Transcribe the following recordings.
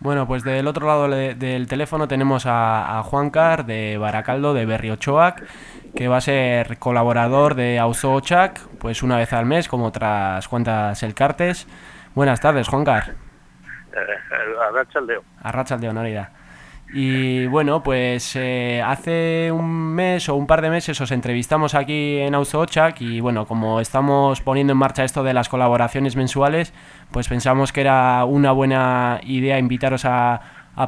Bueno, pues del otro lado del teléfono tenemos a, Juan Car de Baracaldo, de Berriochoac, que va a ser colaborador de Auzochac, pues una vez al mes, como otras cuentas el Cartes. Buenas tardes, Juancar. Eh, Arrachaldeo. Arrachaldeo, Norida. Y bueno, pues eh, hace un mes o un par de meses os entrevistamos aquí en Auzochac y bueno, como estamos poniendo en marcha esto de las colaboraciones mensuales, pues pensamos que era una buena idea invitaros a,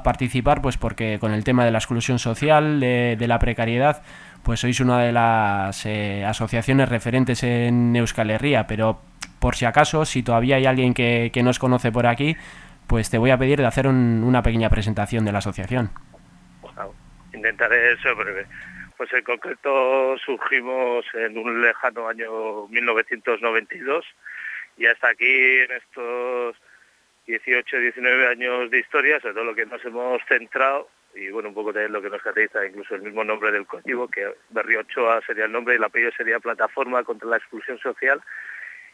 participar, pues porque con el tema de la exclusión social, de, la precariedad, pues sois una de las eh, asociaciones referentes en Euskal Herria, pero por si acaso, si todavía hay alguien que, que nos conoce por aquí, pues te voy a pedir de hacer una pequeña presentación de la asociación. intentaré ser breve. Pues en concreto surgimos en un lejano año 1992 y hasta aquí en estos 18, 19 años de historia, sobre todo lo que nos hemos centrado y bueno, un poco de lo que nos caracteriza, incluso el mismo nombre del colectivo, que Berrio Ochoa sería el nombre y el apellido sería Plataforma contra la Exclusión Social,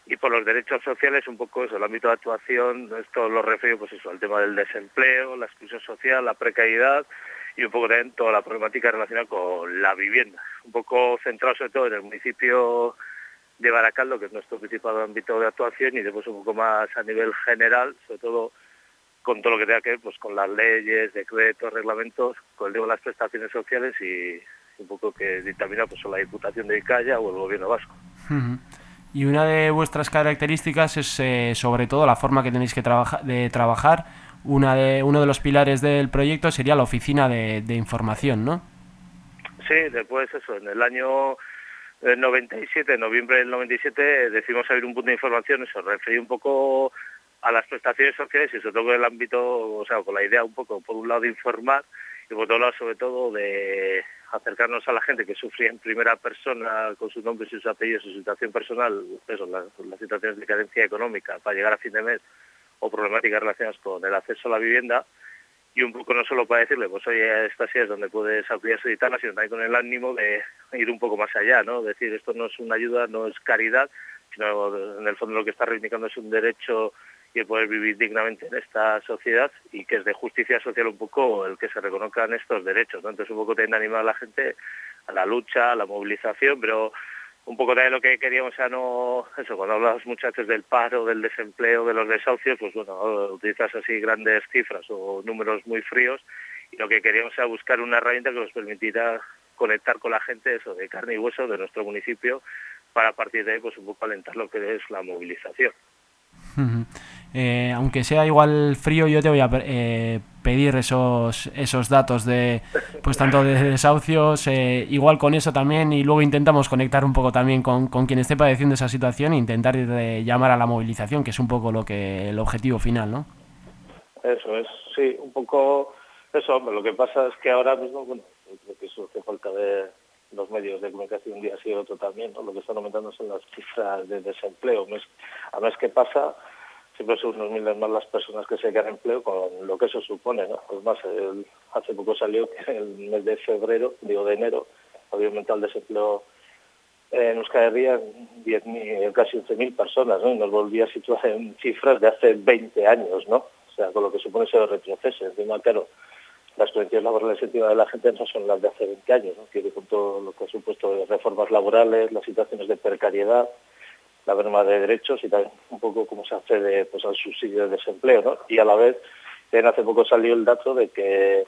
y por los derechos sociales un poco eso, el ámbito de actuación, esto lo refiero pues eso, al tema del desempleo, la exclusión social, la precariedad y un poco también toda la problemática relacionada con la vivienda, un poco centrado sobre todo en el municipio de Baracaldo, que es nuestro principal ámbito de actuación, y después un poco más a nivel general, sobre todo con todo lo que tenga que ver pues, con las leyes, decretos, reglamentos, con el las prestaciones sociales y un poco que dictamina pues, la Diputación de Icaya o el Gobierno Vasco. Y una de vuestras características es eh, sobre todo la forma que tenéis que trabajar de trabajar. Una de, uno de los pilares del proyecto sería la oficina de, información, ¿no? Sí, después eso, en el año 97, en noviembre del 97, decidimos abrir un punto de información, eso, referir un poco a las prestaciones sociales y sobre todo en el ámbito, o sea, con la idea un poco, por un lado, de informar y por otro lado, sobre todo, de acercarnos a la gente que sufría en primera persona con sus nombres y sus apellidos, su situación personal, eso, las, situaciones de carencia económica para llegar a fin de mes o problemáticas relacionadas con el acceso a la vivienda y un poco no solo para decirle, pues oye, esta sí es donde puedes apoyar su sino también con el ánimo de ir un poco más allá, ¿no? Decir, esto no es una ayuda, no es caridad, sino en el fondo lo que está reivindicando es un derecho y poder vivir dignamente en esta sociedad y que es de justicia social un poco el que se reconozcan estos derechos. Entonces un poco tiene animar a la gente a la lucha, a la movilización, pero un poco también lo que queríamos ya no, eso, cuando hablamos muchas veces del paro, del desempleo, de los desahucios, pues bueno, utilizas así grandes cifras o números muy fríos y lo que queríamos era buscar una herramienta que nos permitiera conectar con la gente, eso, de carne y hueso de nuestro municipio, para a partir de ahí pues un poco alentar lo que es la movilización. Eh, aunque sea igual frío, yo te voy a eh, pedir esos, esos datos de, pues tanto de desahucios, eh, igual con eso también, y luego intentamos conectar un poco también con, con quien esté padeciendo esa situación e intentar llamar a la movilización, que es un poco lo que el objetivo final, ¿no? Eso es, sí, un poco eso, lo que pasa es que ahora mismo, bueno, creo que hace falta de los medios de comunicación un día sí y otro también, lo que están aumentando son las cifras de desempleo. A mes que pasa, siempre son unos miles más las personas que se quedan empleo con lo que eso supone. ¿no? Es más, hace poco salió que en el mes de febrero, digo de enero, había aumentado el desempleo en Euskal Herria en casi 11.000 personas, ¿no? y nos volvía a situar en cifras de hace 20 años, ¿no? o sea, con lo que supone ese retroceso. Encima, claro, las condiciones laborales de la gente no son las de hace 20 años, ¿no? que con todo lo que ha supuesto reformas laborales, las situaciones de precariedad, la merma de derechos y también un poco cómo se accede pues, al subsidio de desempleo. ¿no? Y a la vez, hace poco salió el dato de que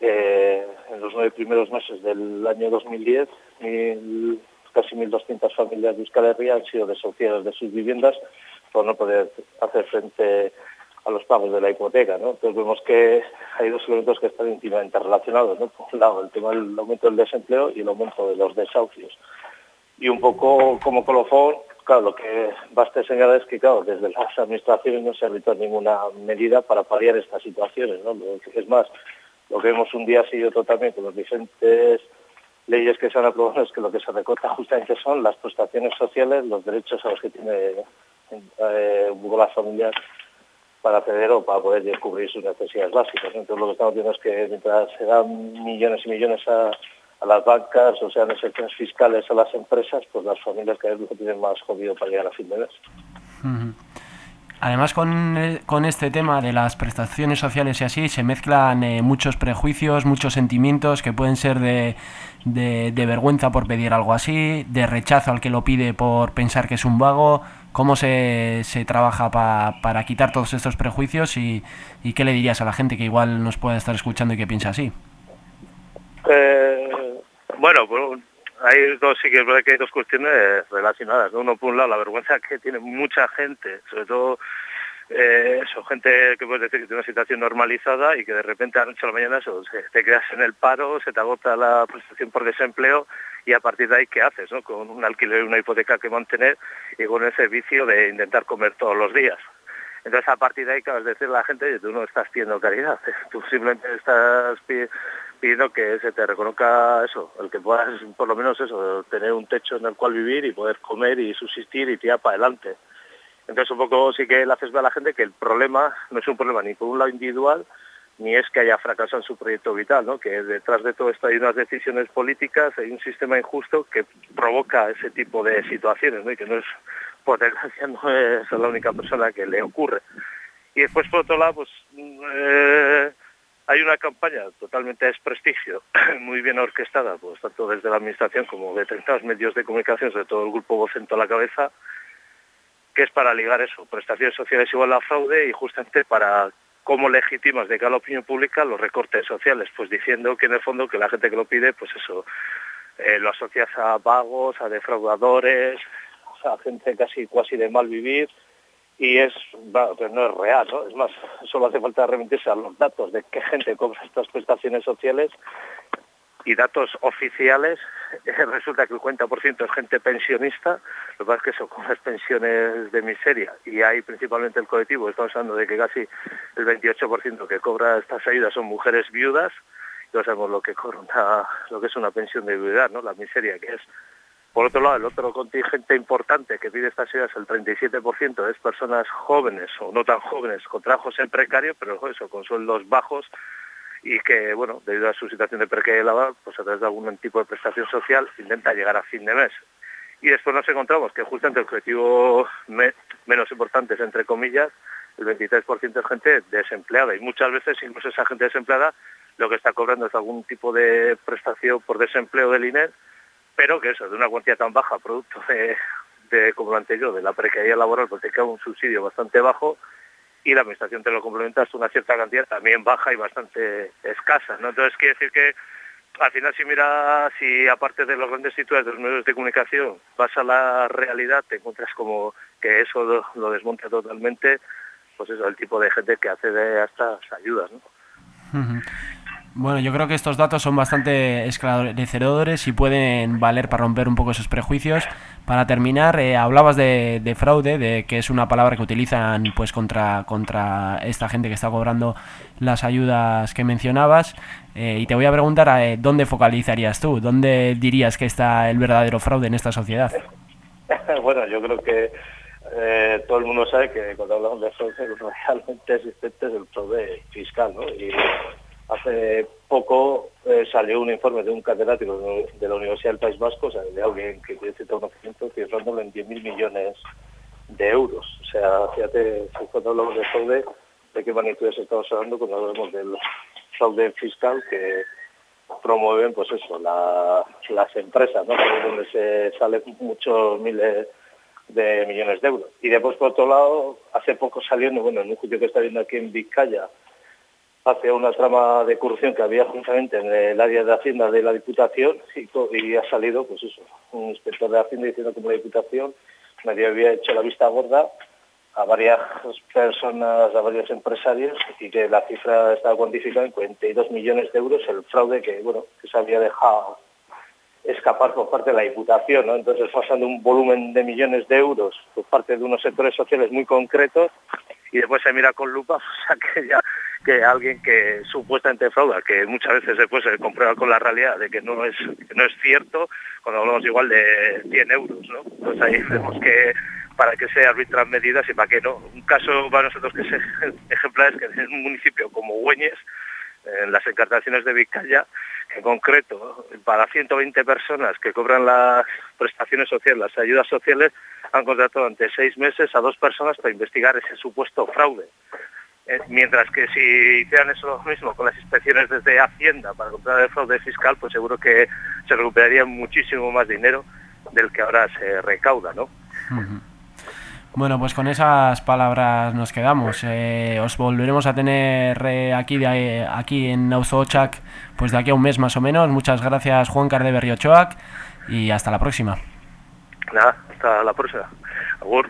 eh, en los nueve primeros meses del año 2010, casi 1.200 familias de Euskal han sido desahuciadas de sus viviendas por no poder hacer frente a los pagos de la hipoteca. ¿no? Entonces vemos que hay dos elementos que están íntimamente relacionados. ¿no? Por un lado, el tema del aumento del desempleo y el aumento de los desahucios. Y un poco como colofón, Claro, lo que basta señalar es que, claro, desde las administraciones no se ha visto ninguna medida para paliar estas situaciones, ¿no? Es más, lo que vemos un día ha sido otro también con las diferentes leyes que se han aprobado es que lo que se recorta justamente son las prestaciones sociales, los derechos a los que tiene eh, un poco la familia para acceder o para poder cubrir sus necesidades básicas. Entonces lo que estamos viendo es que mientras se dan millones y millones a a las bancas, o sea, excepciones fiscales a las empresas, pues las familias que lo tienen más jodido para llegar a fin de mes. Además, con, eh, con, este tema de las prestaciones sociales y así, se mezclan eh, muchos prejuicios, muchos sentimientos que pueden ser de, de, vergüenza por pedir algo así, de rechazo al que lo pide por pensar que es un vago. ¿Cómo se, se trabaja para quitar todos estos prejuicios y, y, qué le dirías a la gente que igual nos pueda estar escuchando y que piensa así? Eh, bueno, pues hay dos, sí que es verdad que hay dos cuestiones relacionadas. Uno, por un lado, la vergüenza que tiene mucha gente, sobre todo eh, eso, gente que puedes decir que tiene una situación normalizada y que de repente a la noche a la mañana eso, te quedas en el paro, se te agota la prestación por desempleo y a partir de ahí, ¿qué haces? No? Con un alquiler y una hipoteca que mantener y con ese vicio de intentar comer todos los días. Entonces, a partir de ahí, acabas de decirle a la gente, tú no estás pidiendo caridad, tú simplemente estás pidiendo que se te reconozca eso, el que puedas, por lo menos eso, tener un techo en el cual vivir y poder comer y subsistir y tirar para adelante. Entonces, un poco sí que le haces ver a la gente que el problema no es un problema ni por un lado individual, ni es que haya fracasado en su proyecto vital, ¿no? que detrás de todo esto hay unas decisiones políticas, hay un sistema injusto que provoca ese tipo de situaciones, ¿no? y que no es por desgracia no es la única persona que le ocurre. Y después, por otro lado, pues eh, hay una campaña totalmente de desprestigio, muy bien orquestada, pues tanto desde la Administración como de determinados medios de comunicación, sobre todo el grupo Vocento a la cabeza, que es para ligar eso, prestaciones sociales igual a fraude y justamente para cómo legitimas de cara a la opinión pública los recortes sociales, pues diciendo que en el fondo que la gente que lo pide, pues eso, eh, lo asocias a vagos, a defraudadores, a gente casi cuasi de mal vivir y es, bueno, pues no es real, ¿no? Es más, solo hace falta remitirse a los datos de qué gente cobra estas prestaciones sociales y datos oficiales, resulta que el 50% es gente pensionista, lo que pasa es que eso con las pensiones de miseria y hay principalmente el colectivo, estamos hablando de que casi el 28% que cobra estas ayudas son mujeres viudas, ya sabemos lo que cobra lo que es una pensión de viudedad, ¿no? La miseria que es por otro lado, el otro contingente importante que pide estas ayudas, el 37%, es personas jóvenes o no tan jóvenes con trabajos en precario, pero con sueldos bajos y que, bueno, debido a su situación de precariedad pues a través de algún tipo de prestación social intenta llegar a fin de mes. Y después nos encontramos que justamente el objetivo menos importante es, entre comillas, el 23% es gente desempleada y muchas veces incluso esa gente desempleada lo que está cobrando es algún tipo de prestación por desempleo del INE pero que eso, de una cuantía tan baja, producto de, como lo anterior, de la precariedad laboral, porque te queda un subsidio bastante bajo y la administración te lo complementa hasta una cierta cantidad también baja y bastante escasa. ¿no? Entonces quiere decir que al final si mira, si aparte de los grandes titulares de los medios de comunicación vas a la realidad, te encuentras como que eso lo, desmonta totalmente, pues eso, el tipo de gente que hace de estas ayudas. ¿no? Bueno, yo creo que estos datos son bastante esclarecedores y pueden valer para romper un poco esos prejuicios. Para terminar, eh, hablabas de, fraude, de que es una palabra que utilizan pues contra, contra esta gente que está cobrando las ayudas que mencionabas. Eh, y te voy a preguntar eh, dónde focalizarías tú, dónde dirías que está el verdadero fraude en esta sociedad. bueno, yo creo que todo el mundo sabe que cuando hablamos de fraude realmente existente es el fraude fiscal, ¿no? Y Hace poco eh, salió un informe de un catedrático de la Universidad del País Vasco, o sea, de alguien que tiene cierto conocimiento, cifrándolo en 10.000 millones de euros. O sea, fíjate, cuando hablamos de fraude, de qué magnitudes estamos hablando cuando hablamos del fraude fiscal que promueven, pues eso, las empresas, donde se salen muchos miles de millones de euros. Y después, por otro lado, hace poco saliendo, bueno, en un juicio que está viendo aquí en Vizcaya, hacia una trama de corrupción que había justamente en el área de Hacienda de la Diputación y, ha salido, pues eso, un inspector de Hacienda diciendo que la Diputación nadie había hecho la vista gorda a varias personas, a varios empresarios y que la cifra estaba cuantificada en 42 millones de euros el fraude que, bueno, que se había dejado escapar por parte de la Diputación, ¿no? Entonces, pasando un volumen de millones de euros por parte de unos sectores sociales muy concretos y después se mira con lupa, que ya que alguien que supuestamente frauda, que muchas veces después se comprueba con la realidad de que no es, no es cierto, cuando hablamos igual de 100 euros, ¿no? Entonces ahí vemos que para que se arbitran medidas y para que no. Un caso para nosotros que es ejemplar es que en un municipio como Güeñes, en las encartaciones de Vizcaya, en concreto, para 120 personas que cobran las prestaciones sociales, las ayudas sociales, han contratado ante seis meses a dos personas para investigar ese supuesto fraude. Eh, mientras que si hicieran eso lo mismo con las inspecciones desde Hacienda para comprar el fraude fiscal, pues seguro que se recuperaría muchísimo más dinero del que ahora se recauda, ¿no? Bueno, pues con esas palabras nos quedamos. Eh, os volveremos a tener eh, aquí de, aquí en Nauzochak pues de aquí a un mes más o menos. Muchas gracias Juan Carde Berriochoac y hasta la próxima. Nada, hasta la próxima. Agur.